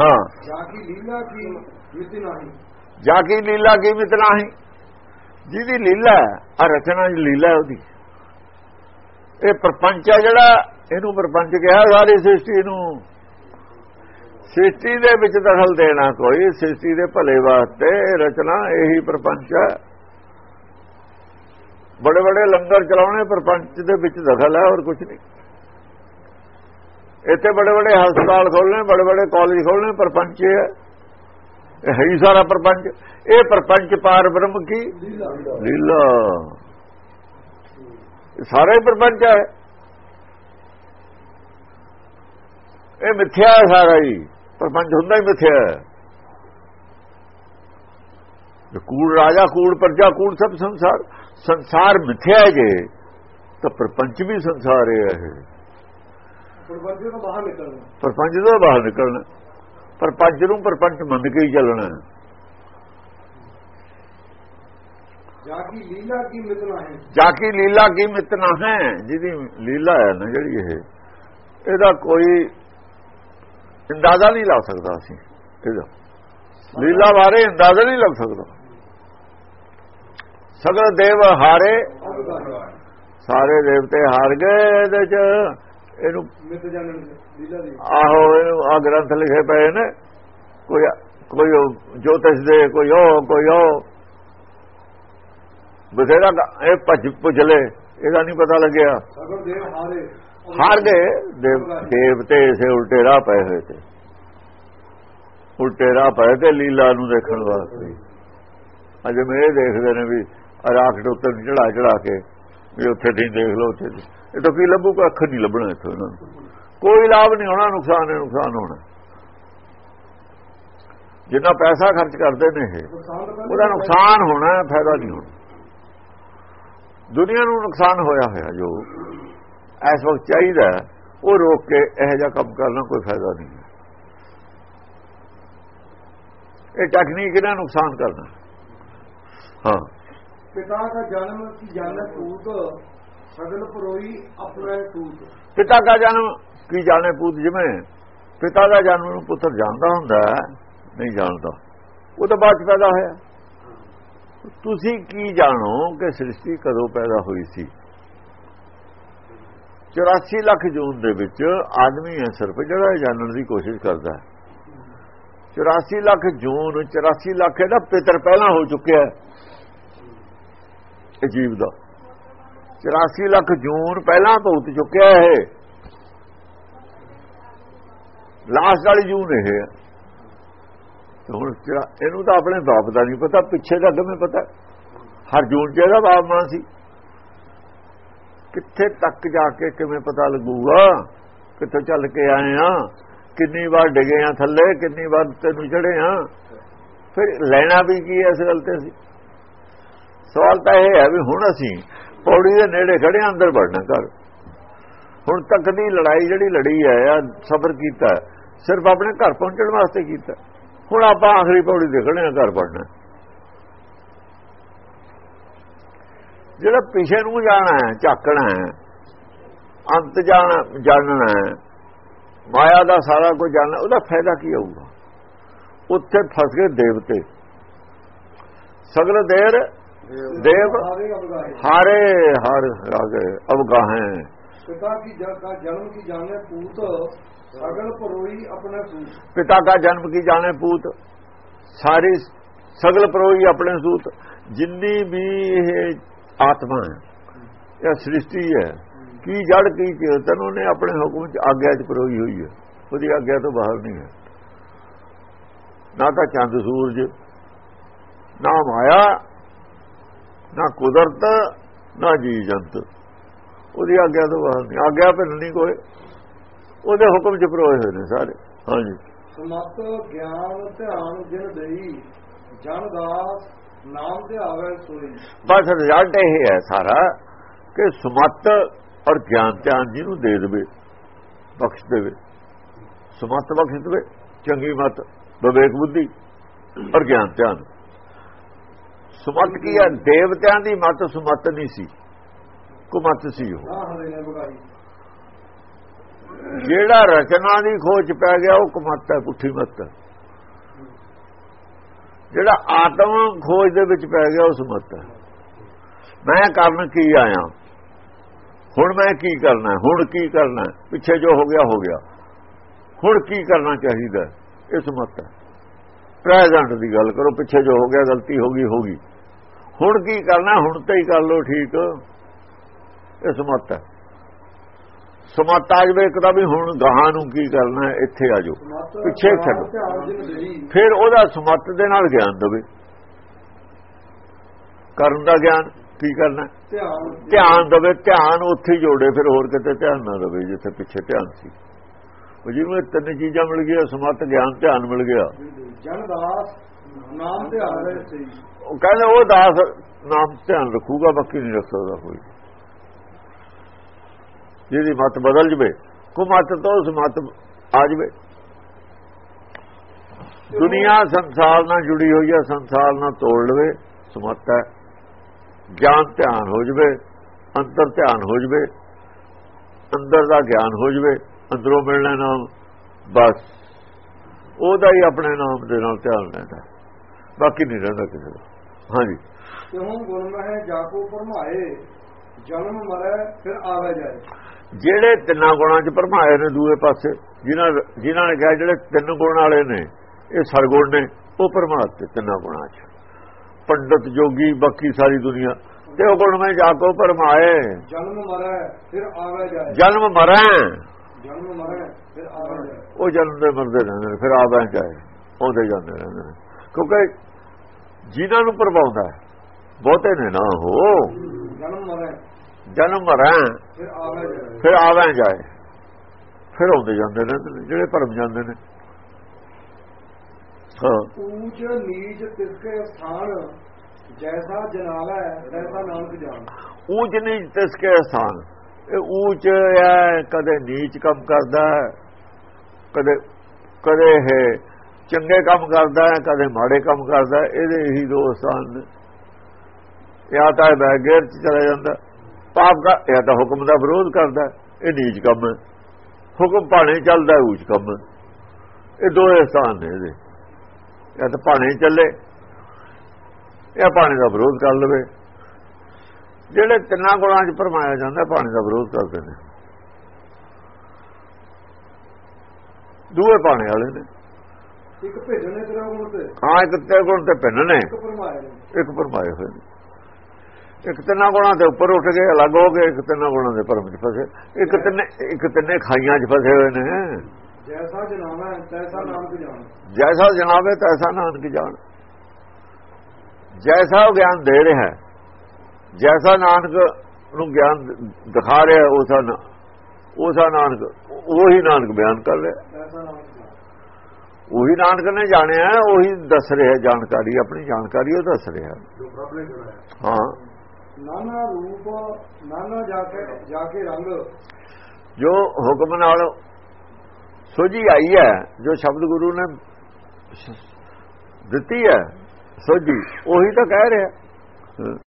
ਹਾਂ। ਜਾ ਕੀ ਲੀਲਾ ਕੀ ਮਿਤ ਨਹੀਂ ਜਾ ਕੀ ਲੀਲਾ ਕੀ ਮਿਤ ਨਹੀਂ ਜਿਹਦੀ ਲੀਲਾ ਆ ਰਚਨਾ ਦੀ ਲੀਲਾ ਉਹਦੀ। ਇਹ ਪ੍ਰਪੰਚ ਹੈ ਜਿਹੜਾ ਇਹਨੂੰ ਪ੍ਰਪੰਚ ਕਿਹਾ ਸਾਰੀ ਸ੍ਰਿਸ਼ਟੀ ਨੂੰ। ਸ੍ਰਿਸ਼ਟੀ ਦੇ ਵਿੱਚ ਦਖਲ ਦੇਣਾ ਕੋਈ ਸ੍ਰਿਸ਼ਟੀ ਦੇ ਭਲੇ ਵਾਸਤੇ ਰਚਨਾ ਇਹੀ ਪ੍ਰਪੰਚ ਹੈ। ਬੜੇ ਬੜੇ ਲੰਗਰ ਚਲਾਉਣੇ ਪ੍ਰਪੰਚ ਦੇ ਵਿੱਚ ਦਖਲ ਹੈ ਹੋਰ ਕੁਝ ਨਹੀਂ। ਇੱਥੇ ਬੜੇ ਬੜੇ ਹਸਪਤਾਲ ਖੋਲਣੇ ਬੜੇ ਬੜੇ ਕਾਲਜ ਖੋਲਣੇ ਪ੍ਰਪੰਚ ਹੈ। ਇਹ ਹੈ ਹੀ ਸਾਰਾ ਪ੍ਰਪੰਚ। ਇਹ ਪ੍ਰਪੰਚ ਪਾਰ ਬ੍ਰਹਮ ਕੀ? ਲੀਲਾ। ਸਾਰਾ ਹੀ ਪ੍ਰਪੰਚ ਹੈ। ਇਹ ਮਿੱਥਿਆ ਹੈ ਸਾਰਾ ਹੀ। ਪ੍ਰਪੰਚ ਹੁੰਦਾ ਹੀ ਮਿੱਥਿਆ ਹੈ। ਕੂੜ ਰਾਜਾ, ਕੂੜ ਪ੍ਰਜਾ, ਕੂੜ ਸਭ ਸੰਸਾਰ ਸੰਸਾਰ ਮਿੱਥਿਆ ਹੈ ਜੇ, ਤਾਂ ਪ੍ਰਪੰਚ ਵੀ ਸੰਸਾਰ ਹੈ। ਇਹ ਪ੍ਰਬੰਧ ਤੋਂ ਬਾਹਰ ਨਿਕਲਣਾ। ਪ੍ਰਪੰਚ ਤੋਂ ਬਾਹਰ ਨਿਕਲਣਾ। ਪ੍ਰਪੰਚ ਨੂੰ ਪ੍ਰਪੰਚ ਮੰਨ ਕੇ ਹੀ ਚੱਲਣਾ। ਹੈ। ਜਾ ਕੀ ਲੀਲਾ ਕੀ ਮਿਤ ਨਹੀਂ ਜਾ ਕੀ ਲੀਲਾ ਕੀ ਮਿਤਨਾ ਹੈ? ਜਿਹਦੀ ਲੀਲਾ ਹੈ ਨਾ ਜਿਹੜੀ ਇਹ ਇਹਦਾ ਕੋਈ ਅੰਦਾਜ਼ਾ ਨਹੀਂ ਲਾ ਸਕਦਾ ਅਸੀਂ। ਇਹਦਾ। ਲੀਲਾ ਬਾਰੇ ਅੰਦਾਜ਼ਾ ਨਹੀਂ ਲੱਗ ਸਕਦਾ। ਸਗਲ ਦੇਵ ਹਾਰੇ। ਸਾਰੇ ਦੇਵਤੇ ਹਾਰ ਗਏ ਇਹਦੇ ਚ। ਇਹਨੂੰ ਮਿਤ ਜਾਣਨ ਲੀਲਾ ਦੀ। ਆਹੋ ਇਹਨੂੰ ਆ ਗ੍ਰੰਥ ਲਿਖੇ ਪਏ ਨੇ। ਕੋਈ ਕੋਈ ਜੋਤਿਸ਼ ਦੇ ਕੋਈ ਉਹ ਕੋਈ ਉਹ। ਬਥੇਰਾ ਇਹ ਭੱਜ ਪੁੱਜਲੇ ਇਹਦਾ ਨਹੀਂ ਪਤਾ ਲੱਗਿਆ। ਹਾਰੇ। ਗਏ। ਦੇਵ ਦੇਵਤੇ ਇਸੇ ਉਲਟੇ ਰਾਹ ਪਏ ਹੋਏ ਤੇ। ਉਲਟੇ ਰਾਹ ਪਏ ਤੇ ਲੀਲਾ ਨੂੰ ਦੇਖਣ ਵਾਸਤੇ। ਅਜੇ ਮੈਂ ਇਹ ਦੇਖਦੇ ਨੇ ਵੀ ਰਾਖਟ ਉੱਤੇ ਚੜਾ ਚੜਾ ਕੇ ਵੀ ਉੱਥੇ ਦੀ ਦੇਖ ਲਓ ਉੱਥੇ ਦੀ। ਇਹ ਤਾਂ ਕੀ ਲੱਭੂ ਕੋਈ ਅੱਖ ਨਹੀਂ ਲੱਭਣਾ ਇੱਥੋਂ ਇਹਨਾਂ ਨੂੰ। ਕੋਈ ਲਾਭ ਨਹੀਂ ਹੋਣਾ, ਨੁਕਸਾਨ ਹੀ, ਨੁਕਸਾਨ ਹੋਣਾ। ਜਿੰਨਾ ਪੈਸਾ ਖਰਚ ਕਰਦੇ ਨੇ ਇਹ, ਉਹਦਾ ਨੁਕਸਾਨ ਹੋਣਾ, ਫਾਇਦਾ ਨਹੀਂ ਹੋਣਾ। ਦੁਨੀਆ ਨੂੰ ਨੁਕਸਾਨ ਹੋਇਆ ਹੋਇਆ, ਜੋ ਇਸ ਵਕਤ ਚਾਹੀਦਾ ਉਹ ਰੋਕ ਕੇ ਇਹੋ ਜਿਹਾ ਕੰਮ ਕਰਨਾ ਕੋਈ ਫਾਇਦਾ ਨਹੀਂ ਹੈ। ਇਹ ਟੈਕਨੀਕ ਇਹਨਾਂ ਨੁਕਸਾਨ ਕਰਨਾ। ਹਾਂ। ਪਿਤਾ ਦਾ ਜਨਮ ਕੀ ਜਾਣੇ ਪੂਤ ਸਗਲ ਪਰੋਈ ਆਪਣਾ ਤੂਤ ਪਿਤਾ ਦਾ ਜਨਮ ਕੀ ਜਾਣੇ ਪੂਤ ਜਿਵੇਂ? ਪਿਤਾ ਦਾ ਜਨਮ ਨੂੰ ਪੁੱਤਰ ਜਾਣਦਾ ਹੁੰਦਾ ਨਹੀਂ ਜਾਣਦਾ। ਉਹ ਤਾਂ ਬਾਅਦ ਚ ਪੈਦਾ ਹੋਇਆ। ਤੁਸੀਂ ਕੀ ਜਾਣੋ ਕਿ ਸ੍ਰਿਸ਼ਟੀ ਕਦੋਂ ਪੈਦਾ ਹੋਈ ਸੀ? 84 ਲੱਖ ਜੂਨ ਦੇ ਵਿੱਚ ਆਦਮੀ ਹੈ ਸਿਰਫ, ਜਿਹੜਾ ਜਾਣਨ ਦੀ ਕੋਸ਼ਿਸ਼ ਕਰਦਾ ਹੈ। 84 ਲੱਖ ਜੂਨ 84 ਲੱਖ ਇਹਦਾ ਪਿਤਰ ਪਹਿਲਾਂ ਹੋ ਚੁੱਕਿਆ ਹੈ। ਇਹ ਜੀਵ ਦਾ। 84 ਲੱਖ ਜੂਨ ਪਹਿਲਾਂ ਭੁਗਤ ਚੁੱਕਿਆ ਇਹ। ਲਾਸਟ ਵਾਲੀ ਜੂਨ ਇਹ ਹੈ। ਹੁਣ ਇਹਨੂੰ ਤਾਂ ਆਪਣੇ ਬਾਪ ਦਾ ਨਹੀਂ ਪਤਾ, ਪਿੱਛੇ ਦਾ ਕਿਵੇਂ ਪਤਾ। ਹਰ ਜੂਨ ਚ ਇਹਦਾ ਬਾਪ ਮਾਂ ਸੀ। ਕਿੱਥੇ ਤੱਕ ਜਾ ਕੇ ਕਿਵੇਂ ਪਤਾ ਲੱਗੂਗਾ? ਕਿੱਥੋਂ ਚੱਲ ਕੇ ਆਏ ਆ? ਕਿੰਨੀ ਵਾਰ ਡਿਗੇ ਆ ਥੱਲੇ, ਕਿੰਨੀ ਵਾਰ ਤੈਨੂੰ ਚੜੇ ਆ? ਫਿਰ ਲੈਣਾ ਵੀ ਕੀ ਹੈ ਇਸ ਗੱਲ ਤੇ ਸੀ ਸਵਾਲ ਤਾਂ ਇਹ ਹੈ ਵੀ ਹੁਣ ਅਸੀਂ ਪੌੜੀ ਦੇ ਨੇੜੇ ਖੜੇ ਆਂ, ਅੰਦਰ ਵੜਨਾ ਕਰ ਹੁਣ ਤੱਕ ਦੀ ਲੜਾਈ ਜਿਹੜੀ ਲੜੀ ਹੈ ਆ ਸਬਰ ਕੀਤਾ ਸਿਰਫ ਆਪਣੇ ਘਰ ਪਹੁੰਚਣ ਵਾਸਤੇ ਕੀਤਾ। ਹੁਣ ਆਪਾਂ ਆਖਰੀ ਪੌੜੀ ਦੇ ਖੜੇ ਆਂ ਘਰ ਵੜਨਾ। ਜਿਹੜਾ ਪਿਛੇ ਨੂੰ ਜਾਣਾ ਹੈ ਝਾਕਣਾ ਹੈ ਅੰਤ ਜਾਣਾ ਜਾਣਨਾ ਹੈ ਮਾਇਆ ਦਾ ਸਾਰਾ ਕੁਝ ਜਾਣਨਾ ਉਹਦਾ ਫਾਇਦਾ ਕੀ ਹੋਊਗਾ? ਉੱਥੇ ਫਸ ਗਏ ਦੇਵਤੇ। ਸਗਲ ਦੇਰ ਦੇਵ ਹਾਰੇ ਹਾਰੇ ਰਾਗੇ ਅਵਗਾਹੇ। ਪਿਤਾ ਕੀ ਦਾ ਜਨਮ ਕੀ ਜਾਣੇ ਪੂਤ ਸਗਲ ਪਰੋਈ ਆਪਣਾ ਤੂਤ ਪਿਤਾ ਦਾ ਜਨਮ ਕੀ ਜਾਣੇ ਪੂਤ? ਸਾਰੀ ਸਗਲ ਪਰੋਈ ਆਪਣੇ ਸੂਤ। ਜਿੰਨੀ ਵੀ ਇਹ ਆਤਮਾ ਹੈ ਇਹ ਸ੍ਰਿਸ਼ਟੀ ਹੈ ਕੀ ਜੜ ਕੀ ਚੇਤਨ ਉਹਨੇ ਆਪਣੇ ਹੁਕਮ ਚ ਆਗਿਆ ਚ ਪਰੋਈ ਹੋਈ ਹੈ। ਉਹਦੀ ਆਗਿਆ ਤੋਂ ਬਾਹਰ ਨਹੀਂ ਹੈ। ਨਾ ਤਾਂ ਚੰਦ ਸੂਰਜ ਨਾ ਮਾਇਆ ਨਾ ਕੁਦਰਤ ਨਾ ਜੀ ਜੰਤ। ਉਹਦੀ ਆਗਿਆ ਤੋਂ ਬਾਹਰ ਨਹੀਂ। ਆਗਿਆ ਪਰ ਨਹੀਂ ਕੋਈ। ਉਹਦੇ ਹੁਕਮ ਚ ਪਰੋਏ ਹੋਏ ਨੇ ਸਾਰੇ। ਹਾਂਜੀ। ਸਮਤ ਗਿਆਨ ਧਿਆਨ ਜਿਨ ਦੇਈ ਜਨ ਦਾਸ ਨਾਮ ਤੇ ਆਵੇ ਸੋਈ। ਬਸ ਰਿਜ਼ਲਟ ਇਹ ਹੈ ਸਾਰਾ ਕਿ ਸਮਤ ਔਰ ਗਿਆਨ ਧਿਆਨ ਜਿਹਨੂੰ ਦੇ ਦੇਵੇ ਬਖਸ਼ ਦੇਵੇ। ਸਮਤ ਬਖਸ਼ ਦੇਵੇ ਚੰਗੀ ਮਤ ਵਿਵੇਕ ਬੁੱਧੀ ਔਰ ਗਿਆਨ ਧਿਆਨ। ਸਮਤ ਕੀ ਹੈ? ਦੇਵਤਿਆਂ ਦੀ ਮਤ ਸਮਤ ਨਹੀਂ ਸੀ। ਕੁਮਤ ਸੀ ਉਹ। ਜਿਹੜਾ ਰਚਨਾ ਦੀ ਖੋਜ ਪੈ ਗਿਆ ਉਹ ਕਮਤ ਹੈ ਪੁੱਠੀ ਮਤ ਜਿਹੜਾ ਆਤਮ ਖੋਜ ਦੇ ਵਿੱਚ ਪੈ ਗਿਆ ਉਸ ਮਤ ਹੈ। ਮੈਂ ਕਰਨ ਕੀ ਆਇਆ? ਹੁਣ ਮੈਂ ਕੀ ਕਰਨਾ ਹੁਣ ਕੀ ਕਰਨਾ ਪਿੱਛੇ ਜੋ ਹੋ ਗਿਆ ਹੋ ਗਿਆ। ਹੁਣ ਕੀ ਕਰਨਾ ਚਾਹੀਦਾ ਇਸ ਮਤ ਹੈ। ਪ੍ਰੈਜ਼ੈਂਟ ਦੀ ਗੱਲ ਕਰੋ ਪਿੱਛੇ ਜੋ ਹੋ ਗਿਆ ਗਲਤੀ ਹੋ ਗਈ ਹੋ ਗਈ। ਹੁਣ ਕੀ ਕਰਨਾ ਹੁਣ ਤੇ ਹੀ ਕਰ ਲੋ ਠੀਕ। ਇਸ ਮਤ ਹੈ। ਸਮਤ ਆ ਜਵੇ ਇੱਕ ਤਾਂ ਵੀ ਹੁਣ ਗਾਹਾਂ ਨੂੰ ਕੀ ਕਰਨਾ ਇੱਥੇ ਆ ਜਾਓ ਪਿੱਛੇ ਛੱਡੋ ਫਿਰ ਉਹਦਾ ਸਮਤ ਦੇ ਨਾਲ ਗਿਆਨ ਦੇਵੇ। ਕਰਨ ਦਾ ਗਿਆਨ ਕੀ ਕਰਨਾ ਧਿਆਨ। ਦੇਵੇ ਧਿਆਨ ਉੱਥੇ ਜੋੜੇ ਫਿਰ ਹੋਰ ਕਿਤੇ ਧਿਆਨ ਨਾ ਦੇਵੇ ਜਿੱਥੇ ਪਿੱਛੇ ਧਿਆਨ ਸੀ। ਜਿਹਨੂੰ ਤਿੰਨ ਚੀਜ਼ਾਂ ਮਿਲ ਗਈਆਂ ਸਮਤ ਗਿਆਨ ਧਿਆਨ ਮਿਲ ਗਿਆ। ਜਨ ਦਾਸ ਨਾਮ ਤੇ ਆਵੇ ਸੀ ਉਹ ਕਹਿੰਦੇ ਉਹ ਦਾਸ ਨਾਮ ਧਿਆਨ ਰੱਖੂਗਾ ਬਾਕੀ ਨਹੀਂ ਰੱਖ ਸਕਦਾ ਕੋਈ। ਜਿਹਦੀ ਮਤ ਬਦਲ ਜਵੇ ਕੋ ਮਤ ਤੋਂ ਉਸ ਮਤ ਆ ਜਵੇ। ਦੁਨੀਆ ਸੰਸਾਰ ਨਾਲ ਜੁੜੀ ਹੋਈ ਹੈ ਸੰਸਾਰ ਨਾਲ ਤੋੜ ਲਵੇ ਸਮਤ ਹੈ। ਗਿਆਨ ਧਿਆਨ ਹੋ ਜਵੇ ਅੰਦਰ ਧਿਆਨ ਹੋ ਜਵੇ ਅੰਦਰ ਦਾ ਗਿਆਨ ਹੋ ਜਵੇ। ਅੰਦਰੋਂ ਮਿਲਣਾ ਨਾਮ ਬਸ। ਉਹਦਾ ਹੀ ਆਪਣੇ ਨਾਮ ਦੇ ਨਾਲ ਧਿਆਨ ਰਹਿੰਦਾ। ਬਾਕੀ ਨਹੀਂ ਰਹਿੰਦਾ ਕਿਸੇ ਦਾ। ਹਾਂਜੀ। ਹੁਣ ਗੁਰਮਹਿ ਜਾਕੋ ਪਰਮਾਏ ਜਨਮ ਮਰੇ ਫਿਰ ਆਵੇ ਜਾਏ। ਜਿਹੜੇ ਤਿੰਨਾਂ ਗੁਣਾਂ 'ਚ ਪਰਮਾਏ ਨੇ ਦੂਏ ਪਾਸੇ ਜਿਨ੍ਹਾਂ ਜਿਨ੍ਹਾਂ ਨੇ ਕਿਹਾ ਜਿਹੜੇ ਤਿੰਨ ਗੁਣ ਵਾਲੇ ਨੇ ਇਹ ਸਰਗੁਣ ਨੇ ਉਹ ਪਰਮਾਤਮਾ ਤਿੰਨਾਂ ਗੁਣਾਂ 'ਚ। ਪੰਡਤ ਜੋਗੀ ਬਾਕੀ ਸਾਰੀ ਦੁਨੀਆ। ਤੇ ਉਹ ਗੁਣ ਮੈਂ ਜਾ ਕੋ ਪਰਮਾਏ ਜਨਮ ਮਰੇ ਫਿਰ ਆਵੇ ਜਾਏ। ਜਨਮ ਮਰੈ। ਜਾਏ। ਉਹ ਜਨਮ ਦੇ ਮਰਦੇ ਰਹਿੰਦੇ ਨੇ ਫਿਰ ਆਵਾਂ ਚਾਹੇ ਆਉਂਦੇ ਜਾਂਦੇ ਰਹਿੰਦੇ ਨੇ। ਕਿਉਂਕਿ ਜਿਨ੍ਹਾਂ ਨੂੰ ਪਰਵਾਉਂਦਾ ਬਹੁਤੇ ਨੇ ਨਾ ਹੋ ਜਨਮ ਮਰੇ ਜਨਮ ਮਰੈ ਫਿਰ ਆਵੇ ਜਾਏ। ਫਿਰ ਜਾਏ। ਆਉਂਦੇ ਜਾਂਦੇ ਨੇ ਜਿਹੜੇ ਭਰਮ ਜਾਂਦੇ ਨੇ। ਹਾਂ। ਊਚ ਨੀਚ ਤਿਸਕੇ ਸਥਾਨ ਜੈਸਾ ਜਨਾਲਾ ਤੈਸਾ ਨਾਨਕ ਜਾਣ ਊਚ ਨੀਚ ਤਿਸਕੇ ਸਥਾਨ। ਇਹ ਊਚ ਹੈ, ਕਦੇ ਨੀਚ ਕੰਮ ਕਰਦਾ ਹੈ, ਕਦੇ ਕਦੇ ਹੈ ਚੰਗੇ ਕੰਮ ਕਰਦਾ ਹੈ, ਕਦੇ ਮਾੜੇ ਕੰਮ ਕਰਦਾ ਇਹਦੇ ਹੀ ਦੋ ਸਥਾਨ ਨੇ। ਜਾਂ ਤਾਂ ਬੈਗਰ ਚ ਚਲਾ ਜਾਂਦਾ, ਪਾਪ ਦਾ ਜਾਂ ਤਾਂ ਹੁਕਮ ਦਾ ਵਿਰੋਧ ਕਰਦਾ ਇਹ ਨੀਚ ਕੰਮ ਹੈ। ਹੁਕਮ ਭਾਣੇ ਚੱਲਦਾ ਊਚ ਕੰਮ ਇਹ ਦੋ ਸਥਾਨ ਨੇ ਇਹਦੇ। ਜਾਂ ਤਾਂ ਭਾਣੇ ਚੱਲੇ ਇਹ ਭਾਣੇ ਦਾ ਵਿਰੋਧ ਕਰ ਲਵੇ। ਜਿਹੜੇ ਤਿੰਨਾਂ ਗੁਣਾਂ 'ਚ ਪਰਮਾਇਆ ਜਾਂਦਾ ਪਾਣੀ ਦਾ ਵਿਰੋਧ ਕਰਦੇ ਨੇ। ਦੂਏ ਪਾਣੀ ਵਾਲੇ ਨੇ। ਇੱਕ ਭੇਜਣੇ ਤੇਰਾ ਗੁਣ ਤੇ? ਹਾਂ ਇੱਕ ਤੇ ਗੁਣ ਤੇ ਭਿੰਨ ਨੇ। ਇੱਕ ਪਰਮਾਏ ਹੋਏ ਨੇ। ਇੱਕ ਤਿੰਨਾਂ ਗੁਣਾਂ ਦੇ ਉੱਪਰ ਉੱਠ ਕੇ ਅਲੱਗ ਹੋ ਗਏ ਇੱਕ ਤਿੰਨਾਂ ਗੁਣਾਂ ਦੇ ਪਰਮ 'ਚ ਫਸੇ। ਇੱਕ ਤਿੰਨੇ ਇੱਕ ਤਿੰਨੇ ਖਾਈਆਂ 'ਚ ਫਸੇ ਹੋਏ ਨੇ। ਜੈਸਾ ਜਨਾਵਾ ਤੈਸਾ ਨਾਨਕ ਜਾਣ। ਜੈਸਾ ਜਨਾਵੇ ਤੈਸਾ ਨਾਨਕ ਜਾਣ। ਜੈਸਾ ਗਿਆਨ ਦੇ ਰਿਹਾ ਹੈ ਜੈਸਾ ਨਾਨਕ ਨੂੰ ਗਿਆਨ ਦਿਖਾ ਰਿਹਾ ਉਸਾ ਉਸਾ ਨਾਨਕ ਉਹੀ ਨਾਨਕ ਬਿਆਨ ਕਰ ਰਿਹਾ। ਉਹੀ ਨਾਨਕ ਨੇ ਜਾਣਿਆ ਉਹੀ ਦੱਸ ਰਿਹਾ ਜਾਣਕਾਰੀ ਆਪਣੀ ਜਾਣਕਾਰੀ ਉਹ ਦੱਸ ਰਿਹਾ ਹਾਂ। ਨਾਨਾ ਰੂਪ ਨਾਨਾ ਜਾ ਕੇ ਜਾ ਕੇ ਰੰਗ। ਜੋ ਹੁਕਮ ਨਾਲ ਸੋਝੀ ਆਈ ਹੈ ਜੋ ਸ਼ਬਦ ਗੁਰੂ ਨੇ ਦਿੱਤੀ ਹੈ ਸੋਝੀ ਉਹੀ ਤਾਂ ਕਹਿ ਰਿਹਾ।